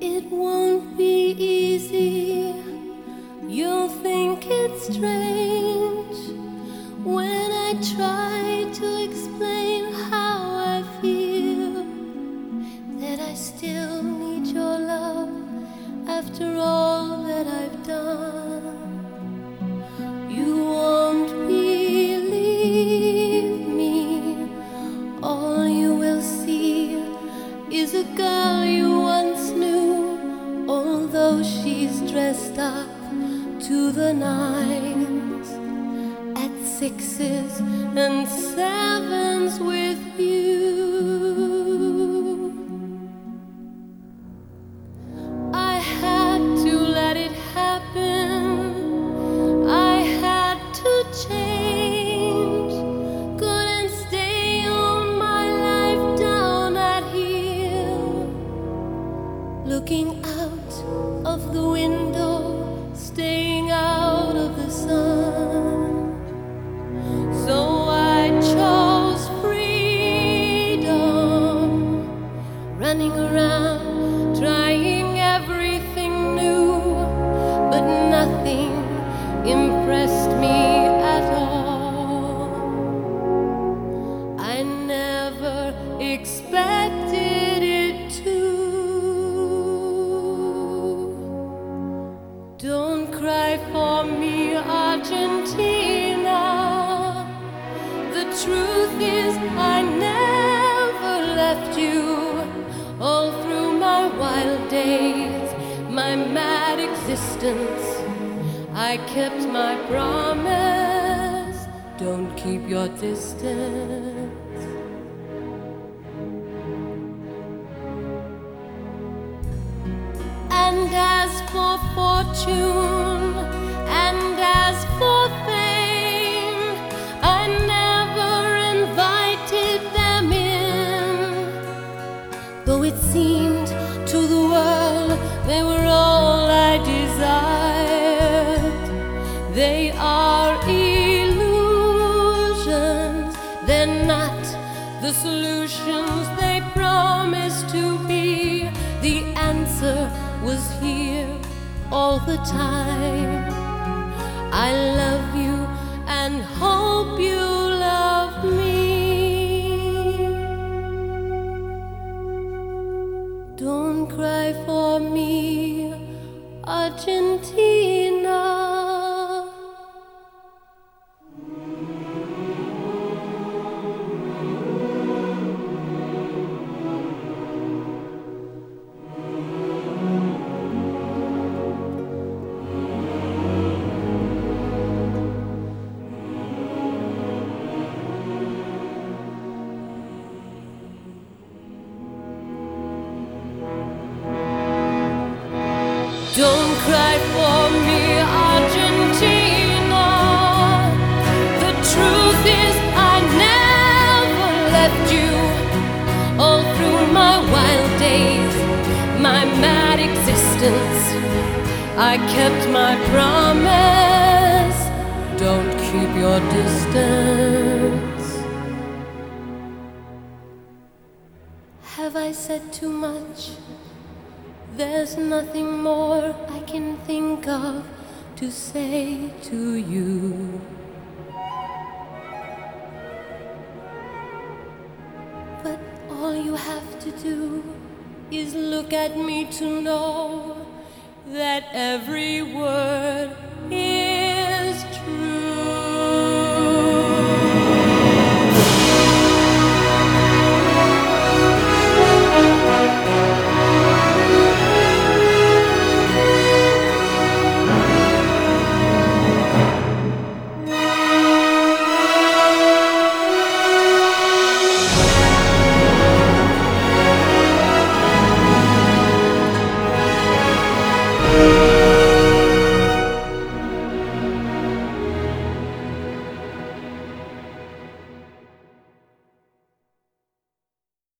It won't be easy. You'll think it's strange she's dressed up to the nines at sixes and sevens with you. Running around trying everything new, but nothing impressed me at all. I never expected it to. Don't cry for me, Argentina. The truth is, I never left you. My mad existence, I kept my promise. Don't keep your distance. And as for fortune, they were all I desired, they are illusions. They're not the solutions they promised to be. The answer was here all the time. I love you Argentina. Don't cry for me, Argentina. The truth is, I never left you. All through my wild days, my mad existence, I kept my promise. Don't keep your distance. Have I said too much? There's nothing more I can think of to say to you. But all you have to do is look at me to know that every word